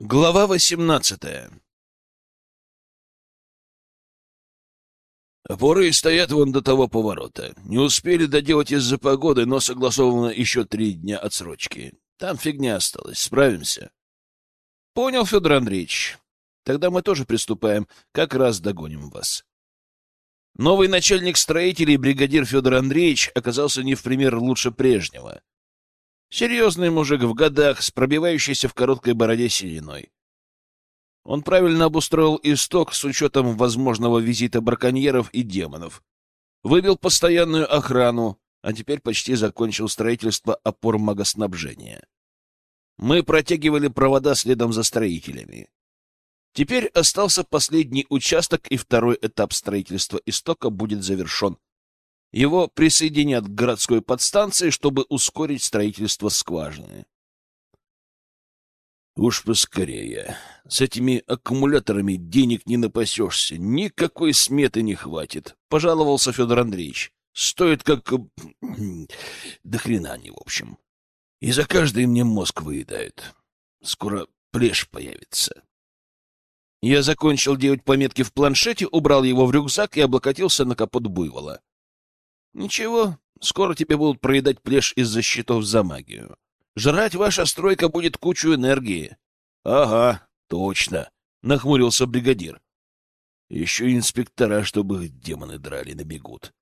Глава восемнадцатая Опоры стоят вон до того поворота. Не успели доделать из-за погоды, но согласовано еще три дня отсрочки. Там фигня осталась. Справимся. Понял, Федор Андреевич. Тогда мы тоже приступаем. Как раз догоним вас. Новый начальник строителей, бригадир Федор Андреевич, оказался не в пример лучше прежнего. Серьезный мужик в годах, с пробивающейся в короткой бороде сединой. Он правильно обустроил исток с учетом возможного визита браконьеров и демонов. Выбил постоянную охрану, а теперь почти закончил строительство опор магоснабжения. Мы протягивали провода следом за строителями. Теперь остался последний участок, и второй этап строительства истока будет завершен. Его присоединят к городской подстанции, чтобы ускорить строительство скважины. Уж поскорее. С этими аккумуляторами денег не напасешься. Никакой сметы не хватит, — пожаловался Федор Андреевич. Стоит как... До хрена они, в общем. И за каждый мне мозг выедают. Скоро плешь появится. Я закончил делать пометки в планшете, убрал его в рюкзак и облокотился на капот буйвола. Ничего, скоро тебе будут проедать плешь из-за счетов за магию. Жрать ваша стройка будет кучу энергии. Ага, точно, нахмурился бригадир. Еще инспектора, чтобы их демоны драли, набегут.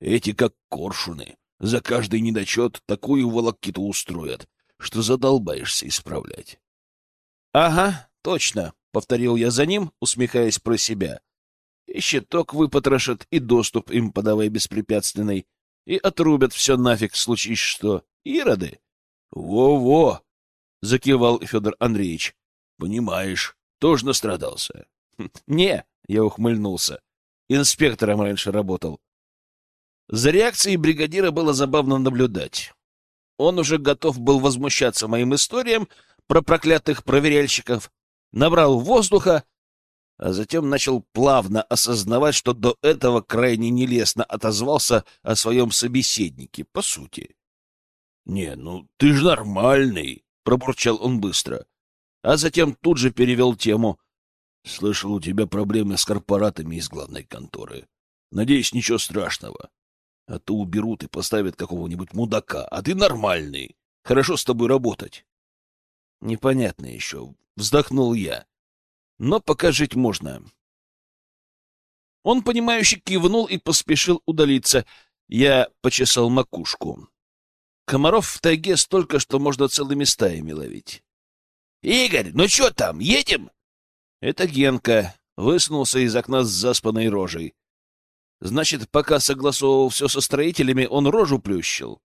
Эти как коршуны. За каждый недочет такую волокиту устроят, что задолбаешься исправлять. — Ага, точно, — повторил я за ним, усмехаясь про себя. И щиток выпотрошат, и доступ им подавай беспрепятственный, и отрубят все нафиг, случись что. Ироды? Во-во! — закивал Федор Андреевич. — Понимаешь, тоже настрадался. — Не, — я ухмыльнулся. Инспектором раньше работал. За реакцией бригадира было забавно наблюдать. Он уже готов был возмущаться моим историям про проклятых проверяльщиков, набрал воздуха, а затем начал плавно осознавать, что до этого крайне нелестно отозвался о своем собеседнике, по сути. — Не, ну ты ж нормальный, — пробурчал он быстро, а затем тут же перевел тему. — Слышал, у тебя проблемы с корпоратами из главной конторы. Надеюсь, ничего страшного. А то уберут и поставят какого-нибудь мудака, а ты нормальный. Хорошо с тобой работать. — Непонятно еще, — вздохнул я но пока жить можно. Он, понимающе кивнул и поспешил удалиться. Я почесал макушку. Комаров в тайге столько, что можно целыми стаями ловить. — Игорь, ну что там, едем? Это Генка высунулся из окна с заспанной рожей. Значит, пока согласовывал все со строителями, он рожу плющил.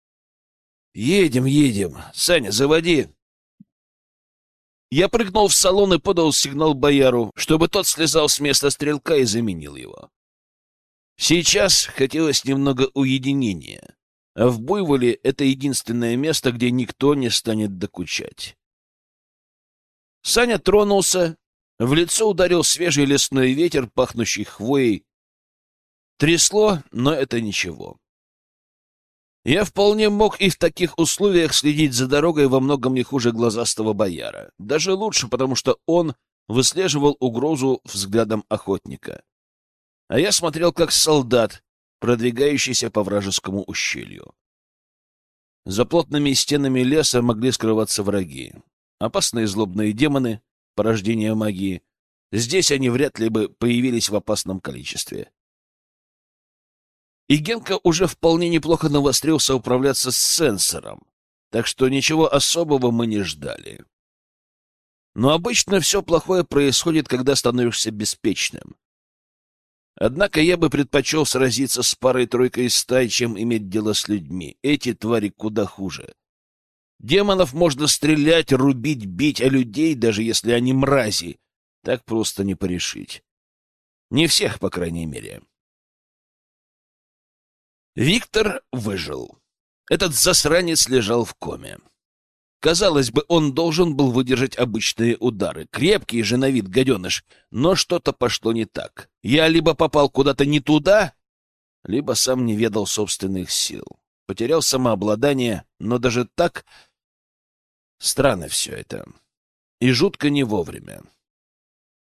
— Едем, едем. Саня, заводи. Я прыгнул в салон и подал сигнал бояру, чтобы тот слезал с места стрелка и заменил его. Сейчас хотелось немного уединения, а в Буйволе это единственное место, где никто не станет докучать. Саня тронулся, в лицо ударил свежий лесной ветер, пахнущий хвоей. Трясло, но это ничего. Я вполне мог и в таких условиях следить за дорогой во многом не хуже глазастого бояра. Даже лучше, потому что он выслеживал угрозу взглядом охотника. А я смотрел как солдат, продвигающийся по вражескому ущелью. За плотными стенами леса могли скрываться враги. Опасные злобные демоны, порождение магии. Здесь они вряд ли бы появились в опасном количестве и Генка уже вполне неплохо навострился управляться с сенсором, так что ничего особого мы не ждали. Но обычно все плохое происходит, когда становишься беспечным. Однако я бы предпочел сразиться с парой-тройкой стай, чем иметь дело с людьми. Эти твари куда хуже. Демонов можно стрелять, рубить, бить, а людей, даже если они мрази, так просто не порешить. Не всех, по крайней мере. Виктор выжил. Этот засранец лежал в коме. Казалось бы, он должен был выдержать обычные удары. Крепкий же на вид гаденыш. Но что-то пошло не так. Я либо попал куда-то не туда, либо сам не ведал собственных сил. Потерял самообладание, но даже так... Странно все это. И жутко не вовремя.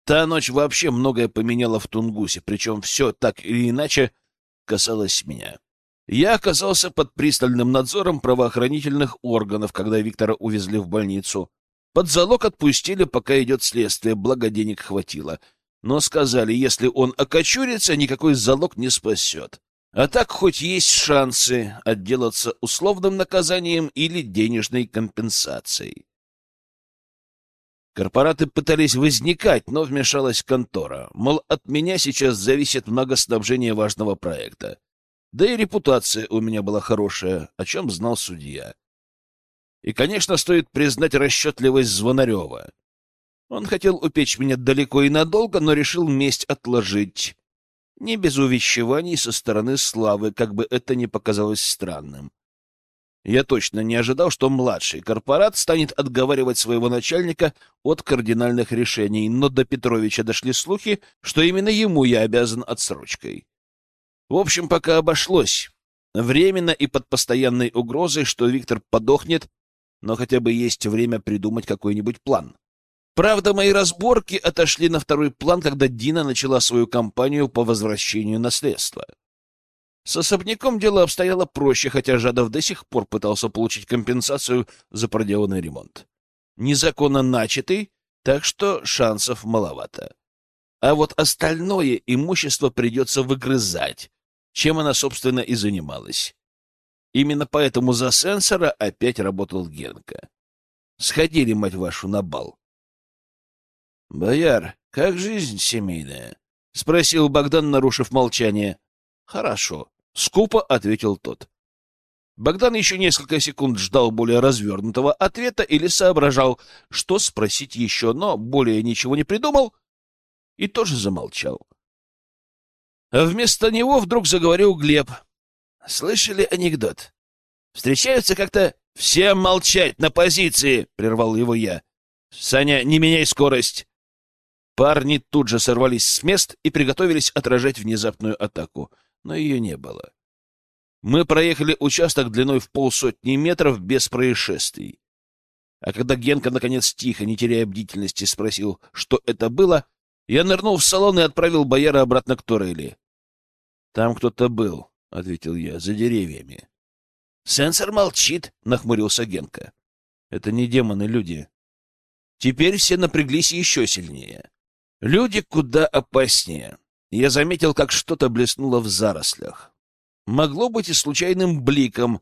Та ночь вообще многое поменяла в Тунгусе, причем все так или иначе касалось меня. Я оказался под пристальным надзором правоохранительных органов, когда Виктора увезли в больницу. Под залог отпустили, пока идет следствие, благо денег хватило. Но сказали, если он окочурится, никакой залог не спасет. А так хоть есть шансы отделаться условным наказанием или денежной компенсацией. Корпораты пытались возникать, но вмешалась контора. Мол, от меня сейчас зависит многоснабжение важного проекта. Да и репутация у меня была хорошая, о чем знал судья. И, конечно, стоит признать расчетливость Звонарева. Он хотел упечь меня далеко и надолго, но решил месть отложить. Не без увещеваний со стороны Славы, как бы это ни показалось странным. Я точно не ожидал, что младший корпорат станет отговаривать своего начальника от кардинальных решений, но до Петровича дошли слухи, что именно ему я обязан отсрочкой. В общем, пока обошлось. Временно и под постоянной угрозой, что Виктор подохнет, но хотя бы есть время придумать какой-нибудь план. Правда, мои разборки отошли на второй план, когда Дина начала свою кампанию по возвращению наследства. С особняком дело обстояло проще, хотя Жадов до сих пор пытался получить компенсацию за проделанный ремонт. Незаконно начатый, так что шансов маловато. А вот остальное имущество придется выгрызать, чем она, собственно, и занималась. Именно поэтому за сенсора опять работал Генка. Сходили, мать вашу, на бал. — Бояр, как жизнь семейная? — спросил Богдан, нарушив молчание. — Хорошо. — скупо ответил тот. Богдан еще несколько секунд ждал более развернутого ответа или соображал, что спросить еще, но более ничего не придумал и тоже замолчал. Вместо него вдруг заговорил Глеб. «Слышали анекдот? Встречаются как-то...» «Всем молчать на позиции!» — прервал его я. «Саня, не меняй скорость!» Парни тут же сорвались с мест и приготовились отражать внезапную атаку — но ее не было. Мы проехали участок длиной в полсотни метров без происшествий. А когда Генка, наконец, тихо, не теряя бдительности, спросил, что это было, я нырнул в салон и отправил бояра обратно к турели. — Там кто-то был, — ответил я, — за деревьями. — Сенсор молчит, — нахмурился Генка. — Это не демоны, люди. Теперь все напряглись еще сильнее. Люди куда опаснее я заметил, как что-то блеснуло в зарослях. Могло быть и случайным бликом,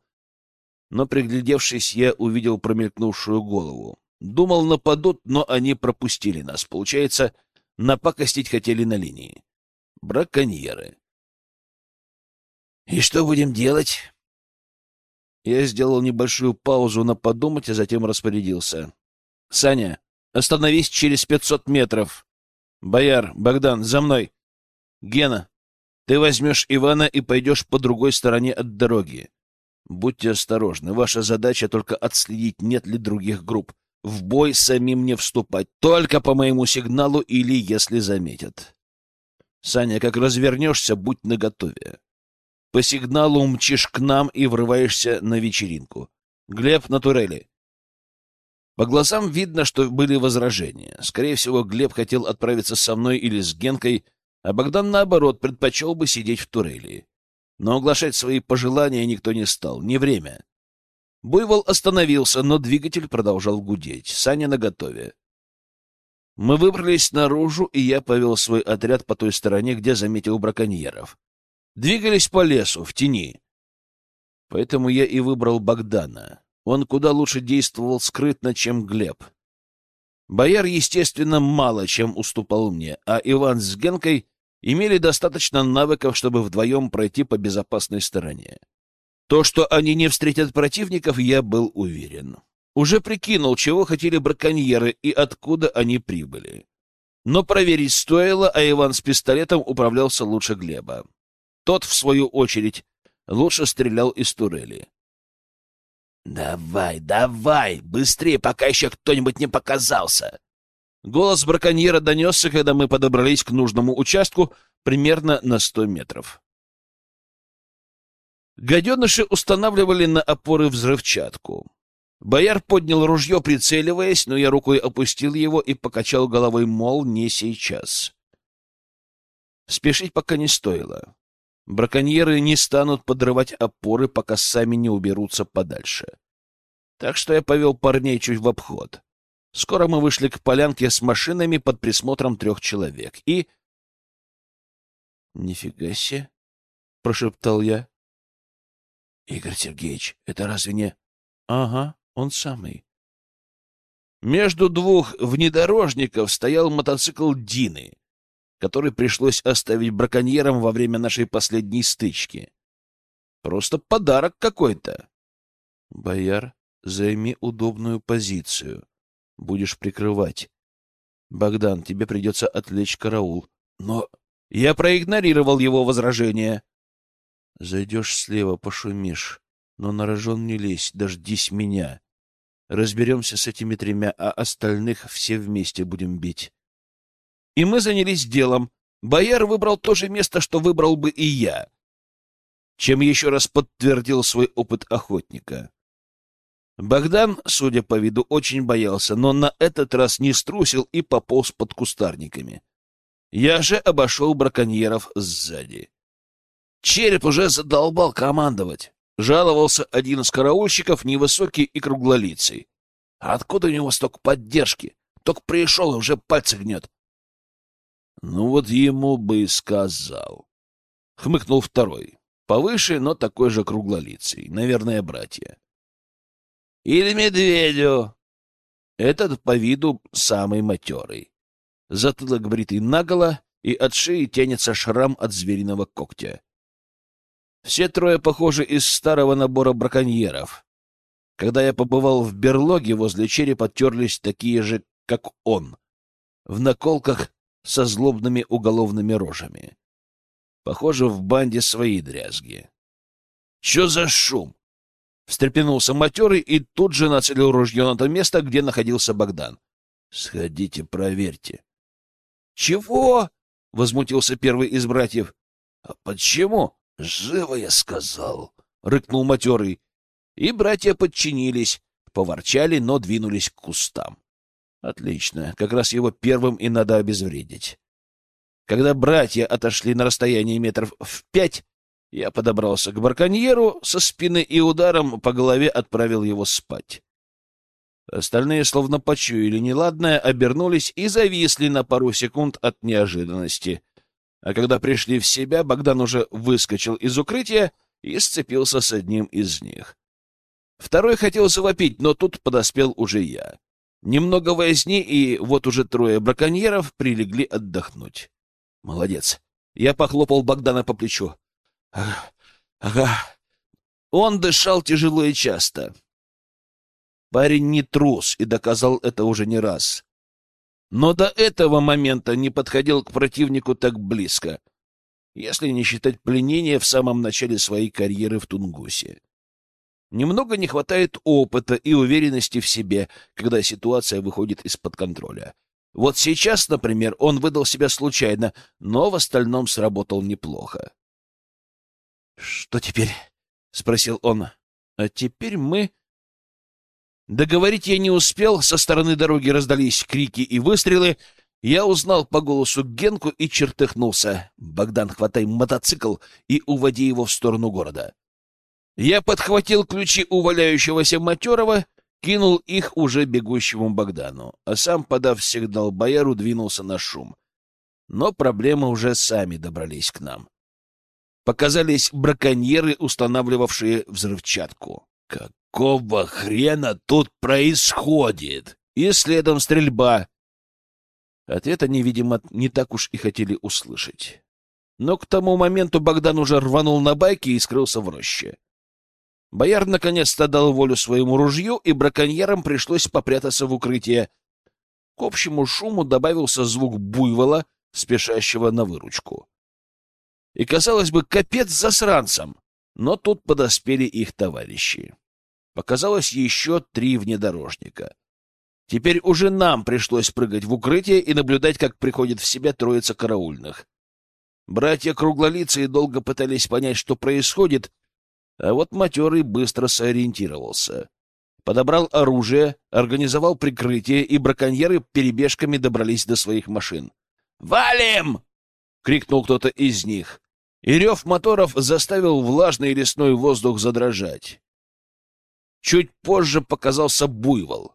но, приглядевшись, я увидел промелькнувшую голову. Думал, нападут, но они пропустили нас. Получается, напакостить хотели на линии. Браконьеры. «И что будем делать?» Я сделал небольшую паузу на подумать, а затем распорядился. «Саня, остановись через пятьсот метров. Бояр, Богдан, за мной!» Гена, ты возьмешь Ивана и пойдешь по другой стороне от дороги. Будьте осторожны. Ваша задача только отследить, нет ли других групп. В бой самим не вступать. Только по моему сигналу или если заметят. Саня, как развернешься, будь наготове. По сигналу умчишь к нам и врываешься на вечеринку. Глеб на турели. По глазам видно, что были возражения. Скорее всего, Глеб хотел отправиться со мной или с Генкой, а Богдан, наоборот, предпочел бы сидеть в турели. Но оглашать свои пожелания никто не стал, не время. Буйвол остановился, но двигатель продолжал гудеть. Саня наготове. Мы выбрались наружу, и я повел свой отряд по той стороне, где заметил браконьеров. Двигались по лесу, в тени. Поэтому я и выбрал Богдана. Он куда лучше действовал скрытно, чем Глеб. Бояр, естественно, мало чем уступал мне, а Иван с Генкой имели достаточно навыков, чтобы вдвоем пройти по безопасной стороне. То, что они не встретят противников, я был уверен. Уже прикинул, чего хотели браконьеры и откуда они прибыли. Но проверить стоило, а Иван с пистолетом управлялся лучше Глеба. Тот, в свою очередь, лучше стрелял из турели. «Давай, давай, быстрее, пока еще кто-нибудь не показался!» Голос браконьера донесся, когда мы подобрались к нужному участку примерно на сто метров. Гаденыши устанавливали на опоры взрывчатку. Бояр поднял ружье, прицеливаясь, но я рукой опустил его и покачал головой, мол, не сейчас. Спешить пока не стоило. Браконьеры не станут подрывать опоры, пока сами не уберутся подальше. Так что я повел парней чуть в обход. Скоро мы вышли к полянке с машинами под присмотром трех человек. И... «Нифига себе!» — прошептал я. «Игорь Сергеевич, это разве не...» «Ага, он самый». Между двух внедорожников стоял мотоцикл Дины, который пришлось оставить браконьерам во время нашей последней стычки. Просто подарок какой-то. Бояр, займи удобную позицию. Будешь прикрывать. Богдан, тебе придется отвлечь караул. Но я проигнорировал его возражение. Зайдешь слева, пошумишь. Но на рожон не лезь, дождись меня. Разберемся с этими тремя, а остальных все вместе будем бить и мы занялись делом. Бояр выбрал то же место, что выбрал бы и я, чем еще раз подтвердил свой опыт охотника. Богдан, судя по виду, очень боялся, но на этот раз не струсил и пополз под кустарниками. Я же обошел браконьеров сзади. Череп уже задолбал командовать. Жаловался один из караульщиков, невысокий и круглолицый. А откуда у него столько поддержки? Только пришел и уже пальцы гнет. Ну вот ему бы и сказал. Хмыкнул второй. Повыше, но такой же круглолицый. Наверное, братья. Или медведю. Этот по виду самый матерый. Затылок бритый наголо, и от шеи тянется шрам от звериного когтя. Все трое похожи из старого набора браконьеров. Когда я побывал в берлоге, возле черепа терлись такие же, как он. В наколках со злобными уголовными рожами. Похоже, в банде свои дрязги. — Че за шум? — встрепенулся матерый и тут же нацелил ружье на то место, где находился Богдан. — Сходите, проверьте. — Чего? — возмутился первый из братьев. — А почему? — Живо я сказал, — рыкнул матерый. И братья подчинились, поворчали, но двинулись к кустам. Отлично. Как раз его первым и надо обезвредить. Когда братья отошли на расстояние метров в пять, я подобрался к барконьеру со спины и ударом по голове отправил его спать. Остальные, словно почуяли неладное, обернулись и зависли на пару секунд от неожиданности. А когда пришли в себя, Богдан уже выскочил из укрытия и сцепился с одним из них. Второй хотел завопить, но тут подоспел уже я. Немного возни, и вот уже трое браконьеров прилегли отдохнуть. Молодец. Я похлопал Богдана по плечу. Ага. ага. Он дышал тяжело и часто. Парень не трус и доказал это уже не раз. Но до этого момента не подходил к противнику так близко, если не считать пленения в самом начале своей карьеры в Тунгусе. Немного не хватает опыта и уверенности в себе, когда ситуация выходит из-под контроля. Вот сейчас, например, он выдал себя случайно, но в остальном сработал неплохо. «Что теперь?» — спросил он. «А теперь мы...» Договорить я не успел, со стороны дороги раздались крики и выстрелы. Я узнал по голосу Генку и чертыхнулся. «Богдан, хватай мотоцикл и уводи его в сторону города». Я подхватил ключи у валяющегося матерого, кинул их уже бегущему Богдану, а сам, подав сигнал бояру, двинулся на шум. Но проблемы уже сами добрались к нам. Показались браконьеры, устанавливавшие взрывчатку. «Какого хрена тут происходит?» И следом стрельба. Ответ они, видимо, не так уж и хотели услышать. Но к тому моменту Богдан уже рванул на байке и скрылся в роще. Бояр наконец-то дал волю своему ружью, и браконьерам пришлось попрятаться в укрытие. К общему шуму добавился звук буйвола, спешащего на выручку. И, казалось бы, капец засранцам, но тут подоспели их товарищи. Показалось еще три внедорожника. Теперь уже нам пришлось прыгать в укрытие и наблюдать, как приходит в себя троица караульных. Братья круглолицые долго пытались понять, что происходит, а вот матерый быстро сориентировался. подобрал оружие, организовал прикрытие, и браконьеры перебежками добрались до своих машин. «Валим!» — крикнул кто-то из них. И рев моторов заставил влажный лесной воздух задрожать. Чуть позже показался буйвол.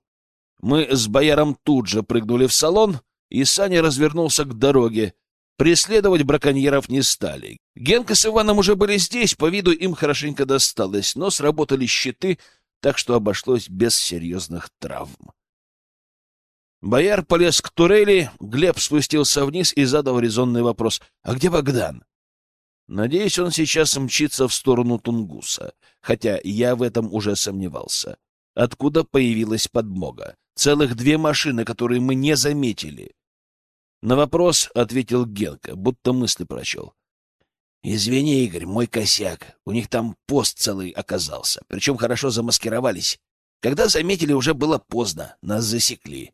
Мы с бояром тут же прыгнули в салон, и Саня развернулся к дороге. Преследовать браконьеров не стали. Генка с Иваном уже были здесь, по виду им хорошенько досталось, но сработали щиты, так что обошлось без серьезных травм. Бояр полез к турели, Глеб спустился вниз и задал резонный вопрос. «А где Богдан?» Надеюсь, он сейчас мчится в сторону Тунгуса, хотя я в этом уже сомневался. Откуда появилась подмога? Целых две машины, которые мы не заметили. На вопрос ответил Генка, будто мысли прочел. «Извини, Игорь, мой косяк. У них там пост целый оказался. Причем хорошо замаскировались. Когда заметили, уже было поздно. Нас засекли.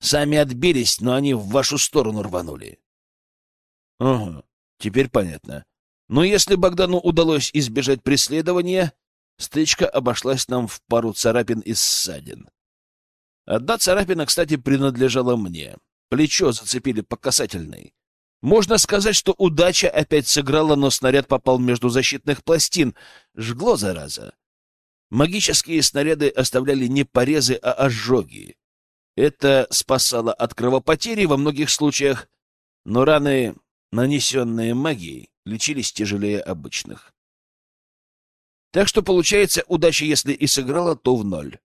Сами отбились, но они в вашу сторону рванули». «Ага. Теперь понятно. Но если Богдану удалось избежать преследования, стычка обошлась нам в пару царапин и ссадин. Одна царапина, кстати, принадлежала мне. Плечо зацепили по касательной. Можно сказать, что удача опять сыграла, но снаряд попал между защитных пластин. Жгло, зараза. Магические снаряды оставляли не порезы, а ожоги. Это спасало от кровопотери во многих случаях, но раны нанесенные магией, лечились тяжелее обычных. Так что, получается, удача, если и сыграла, то в ноль.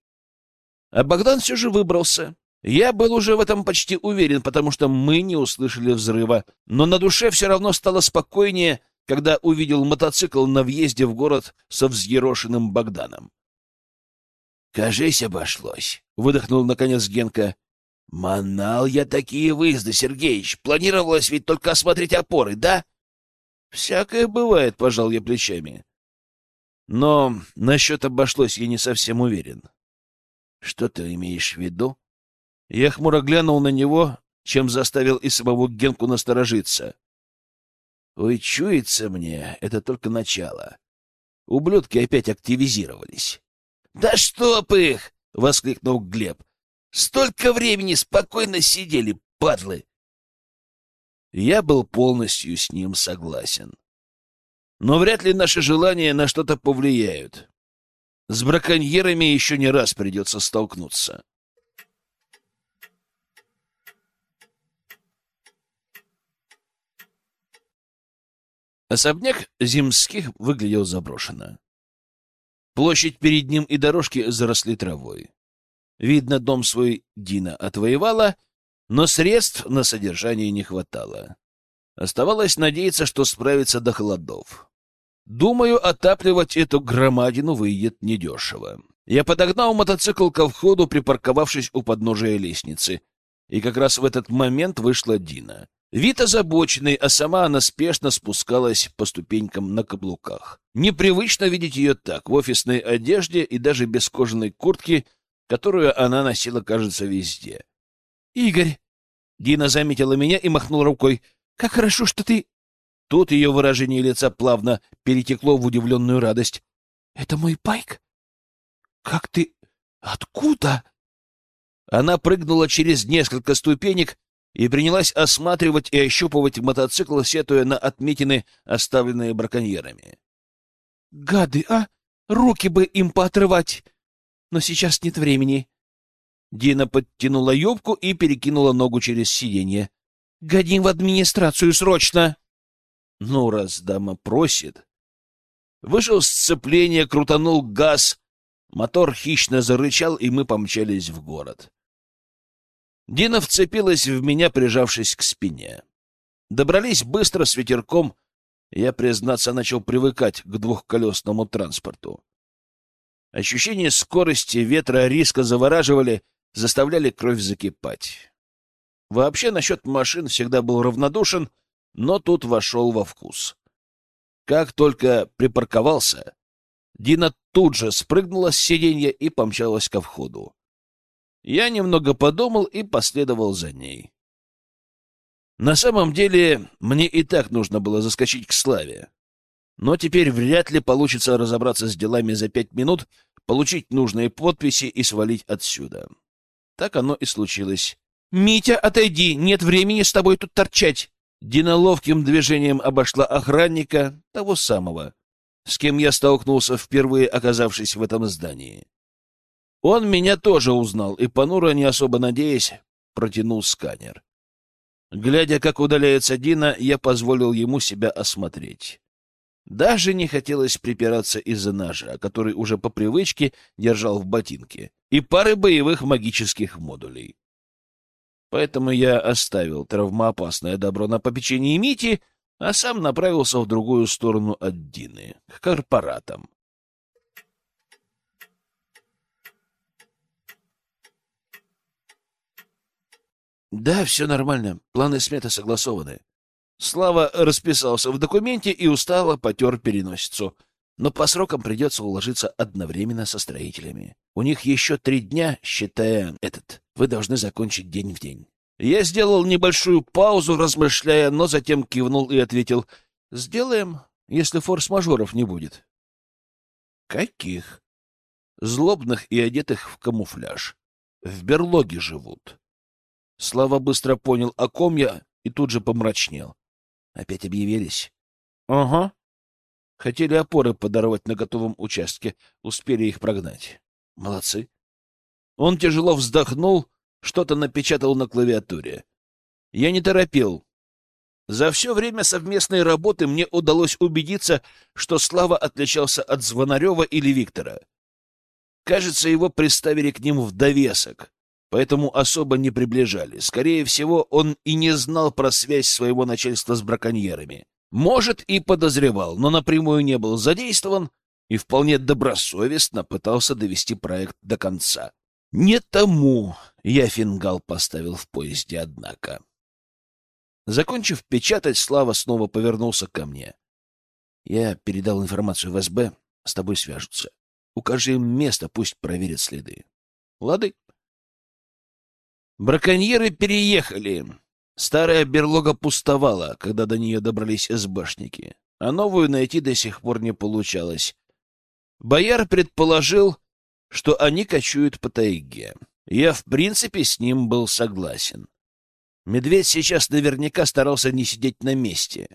А Богдан все же выбрался. Я был уже в этом почти уверен, потому что мы не услышали взрыва, но на душе все равно стало спокойнее, когда увидел мотоцикл на въезде в город со взъерошенным Богданом. «Кажись, обошлось», — выдохнул наконец Генка. Манал я такие выезды, Сергеич. Планировалось ведь только осмотреть опоры, да? Всякое бывает, пожал я плечами. Но насчет обошлось я не совсем уверен. Что ты имеешь в виду? Я хмуро глянул на него, чем заставил и самого Генку насторожиться. Ой, чуется мне, это только начало. Ублюдки опять активизировались. — Да чтоб их! — воскликнул Глеб. Столько времени спокойно сидели, падлы. Я был полностью с ним согласен. Но вряд ли наши желания на что-то повлияют. С браконьерами еще не раз придется столкнуться. Особняк Зимских выглядел заброшенно. Площадь перед ним и дорожки заросли травой. Видно, дом свой Дина отвоевала, но средств на содержание не хватало. Оставалось надеяться, что справится до холодов. Думаю, отапливать эту громадину выйдет недешево. Я подогнал мотоцикл ко входу, припарковавшись у подножия лестницы. И как раз в этот момент вышла Дина. Вид озабоченный, а сама она спешно спускалась по ступенькам на каблуках. Непривычно видеть ее так, в офисной одежде и даже без кожаной куртки — которую она носила, кажется, везде. «Игорь!» Дина заметила меня и махнула рукой. «Как хорошо, что ты...» Тут ее выражение лица плавно перетекло в удивленную радость. «Это мой байк? Как ты... Откуда?» Она прыгнула через несколько ступенек и принялась осматривать и ощупывать мотоцикл, сетуя на отметины, оставленные браконьерами. «Гады, а! Руки бы им поотрывать! но сейчас нет времени. Дина подтянула юбку и перекинула ногу через сиденье. — Гони в администрацию срочно! Ну, раз дама просит. Вышел сцепление, крутанул газ. Мотор хищно зарычал, и мы помчались в город. Дина вцепилась в меня, прижавшись к спине. Добрались быстро, с ветерком. Я, признаться, начал привыкать к двухколесному транспорту. Ощущение скорости, ветра, риска завораживали, заставляли кровь закипать. Вообще, насчет машин всегда был равнодушен, но тут вошел во вкус. Как только припарковался, Дина тут же спрыгнула с сиденья и помчалась ко входу. Я немного подумал и последовал за ней. На самом деле, мне и так нужно было заскочить к Славе. Но теперь вряд ли получится разобраться с делами за пять минут, получить нужные подписи и свалить отсюда. Так оно и случилось. «Митя, отойди! Нет времени с тобой тут торчать!» Дина ловким движением обошла охранника, того самого, с кем я столкнулся впервые, оказавшись в этом здании. Он меня тоже узнал и, понуро, не особо надеясь, протянул сканер. Глядя, как удаляется Дина, я позволил ему себя осмотреть. Даже не хотелось припираться из-за ножа, который уже по привычке держал в ботинке, и пары боевых магических модулей. Поэтому я оставил травмоопасное добро на попечении Мити, а сам направился в другую сторону от Дины, к корпоратам. Да, все нормально. Планы сметы согласованы. Слава расписался в документе и устало потер переносицу. Но по срокам придется уложиться одновременно со строителями. У них еще три дня, считая этот. Вы должны закончить день в день. Я сделал небольшую паузу, размышляя, но затем кивнул и ответил. Сделаем, если форс-мажоров не будет. Каких? Злобных и одетых в камуфляж. В берлоге живут. Слава быстро понял, о ком я, и тут же помрачнел. Опять объявились? — Ага. Хотели опоры подорвать на готовом участке, успели их прогнать. Молодцы. Он тяжело вздохнул, что-то напечатал на клавиатуре. Я не торопил. За все время совместной работы мне удалось убедиться, что Слава отличался от Звонарева или Виктора. Кажется, его приставили к ним в довесок поэтому особо не приближали. Скорее всего, он и не знал про связь своего начальства с браконьерами. Может, и подозревал, но напрямую не был задействован и вполне добросовестно пытался довести проект до конца. Не тому я фингал поставил в поезде, однако. Закончив печатать, Слава снова повернулся ко мне. Я передал информацию в СБ, с тобой свяжутся. Укажи им место, пусть проверят следы. Лады. Браконьеры переехали. Старая берлога пустовала, когда до нее добрались СБшники, а новую найти до сих пор не получалось. Бояр предположил, что они кочуют по тайге. Я, в принципе, с ним был согласен. Медведь сейчас наверняка старался не сидеть на месте.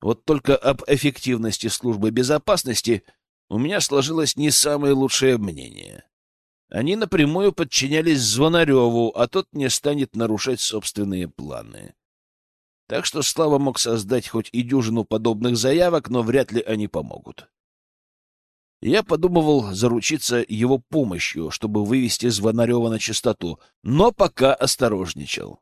Вот только об эффективности службы безопасности у меня сложилось не самое лучшее мнение. Они напрямую подчинялись Звонареву, а тот не станет нарушать собственные планы. Так что Слава мог создать хоть и дюжину подобных заявок, но вряд ли они помогут. Я подумывал заручиться его помощью, чтобы вывести Звонарева на чистоту, но пока осторожничал.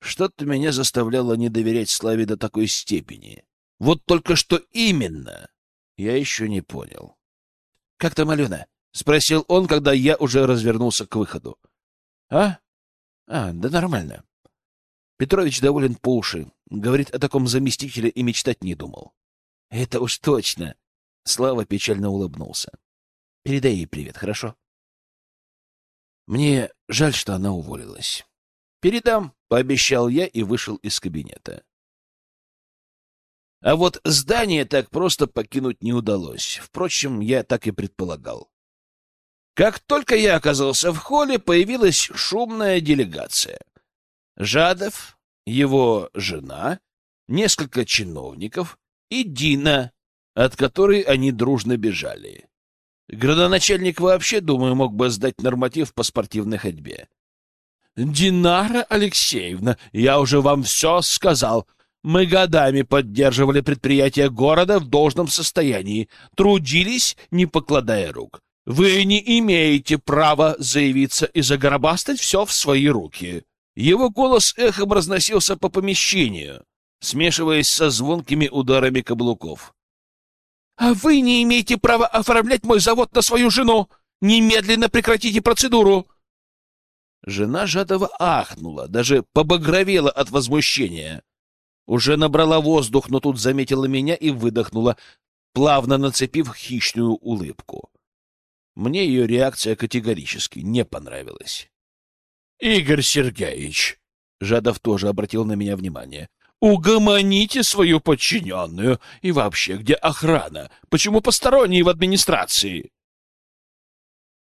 Что-то меня заставляло не доверять Славе до такой степени. Вот только что именно, я еще не понял. — Как там Алена? — спросил он, когда я уже развернулся к выходу. — А? А, да нормально. Петрович доволен по уши. Говорит, о таком заместителе и мечтать не думал. — Это уж точно. Слава печально улыбнулся. — Передай ей привет, хорошо? Мне жаль, что она уволилась. — Передам, — пообещал я и вышел из кабинета. А вот здание так просто покинуть не удалось. Впрочем, я так и предполагал. Как только я оказался в холле, появилась шумная делегация. Жадов, его жена, несколько чиновников и Дина, от которой они дружно бежали. Градоначальник вообще, думаю, мог бы сдать норматив по спортивной ходьбе. «Динара Алексеевна, я уже вам все сказал. Мы годами поддерживали предприятия города в должном состоянии, трудились, не покладая рук. Вы не имеете права заявиться и загробастать все в свои руки. Его голос эхом разносился по помещению, смешиваясь со звонкими ударами каблуков. — А вы не имеете права оформлять мой завод на свою жену! Немедленно прекратите процедуру! Жена Жадова ахнула, даже побагровела от возмущения. Уже набрала воздух, но тут заметила меня и выдохнула, плавно нацепив хищную улыбку. Мне ее реакция категорически не понравилась. — Игорь Сергеевич, — Жадов тоже обратил на меня внимание, — угомоните свою подчиненную. И вообще, где охрана? Почему посторонние в администрации?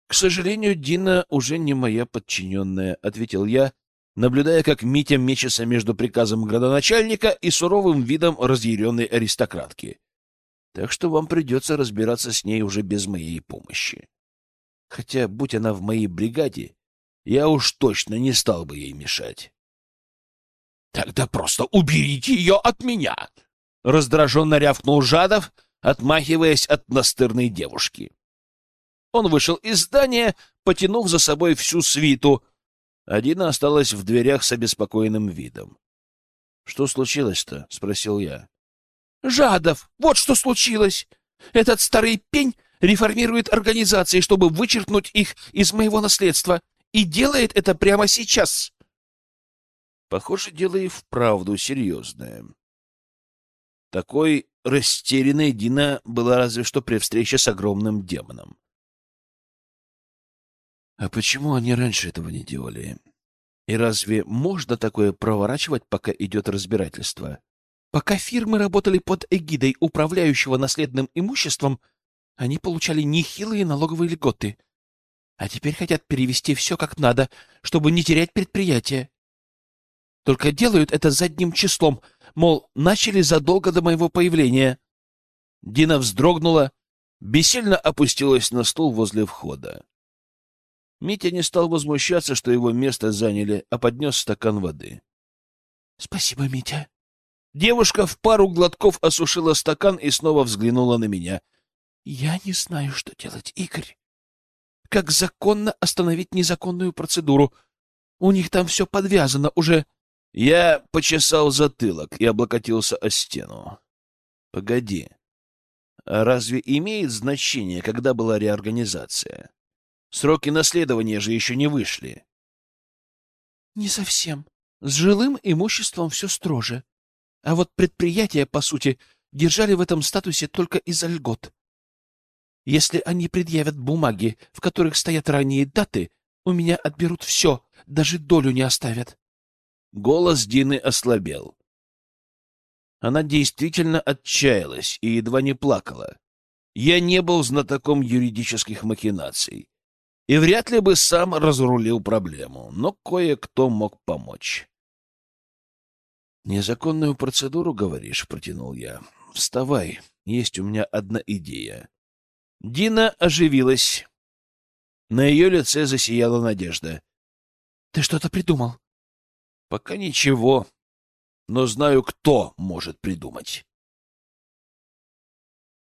К сожалению, Дина уже не моя подчиненная, — ответил я, наблюдая, как Митя мечется между приказом градоначальника и суровым видом разъяренной аристократки. Так что вам придется разбираться с ней уже без моей помощи. Хотя, будь она в моей бригаде, я уж точно не стал бы ей мешать. — Тогда просто уберите ее от меня! — раздраженно рявкнул Жадов, отмахиваясь от настырной девушки. Он вышел из здания, потянув за собой всю свиту. Одина осталась в дверях с обеспокоенным видом. — Что случилось-то? — спросил я. — Жадов! Вот что случилось! Этот старый пень реформирует организации, чтобы вычеркнуть их из моего наследства, и делает это прямо сейчас. Похоже, дело и вправду серьезное. Такой растерянной Дина была разве что при встрече с огромным демоном. А почему они раньше этого не делали? И разве можно такое проворачивать, пока идет разбирательство? Пока фирмы работали под эгидой управляющего наследным имуществом, они получали нехилые налоговые льготы. А теперь хотят перевести все как надо, чтобы не терять предприятие. Только делают это задним числом, мол, начали задолго до моего появления. Дина вздрогнула, бессильно опустилась на стул возле входа. Митя не стал возмущаться, что его место заняли, а поднес стакан воды. — Спасибо, Митя. Девушка в пару глотков осушила стакан и снова взглянула на меня. — Я не знаю, что делать, Игорь. Как законно остановить незаконную процедуру? У них там все подвязано уже. Я почесал затылок и облокотился о стену. Погоди. А разве имеет значение, когда была реорганизация? Сроки наследования же еще не вышли. Не совсем. С жилым имуществом все строже. А вот предприятия, по сути, держали в этом статусе только из-за льгот. Если они предъявят бумаги, в которых стоят ранние даты, у меня отберут все, даже долю не оставят. Голос Дины ослабел. Она действительно отчаялась и едва не плакала. Я не был знатоком юридических махинаций и вряд ли бы сам разрулил проблему, но кое-кто мог помочь. «Незаконную процедуру, говоришь?» — протянул я. «Вставай, есть у меня одна идея». Дина оживилась. На ее лице засияла надежда. «Ты что-то придумал?» Пока ничего, но знаю, кто может придумать.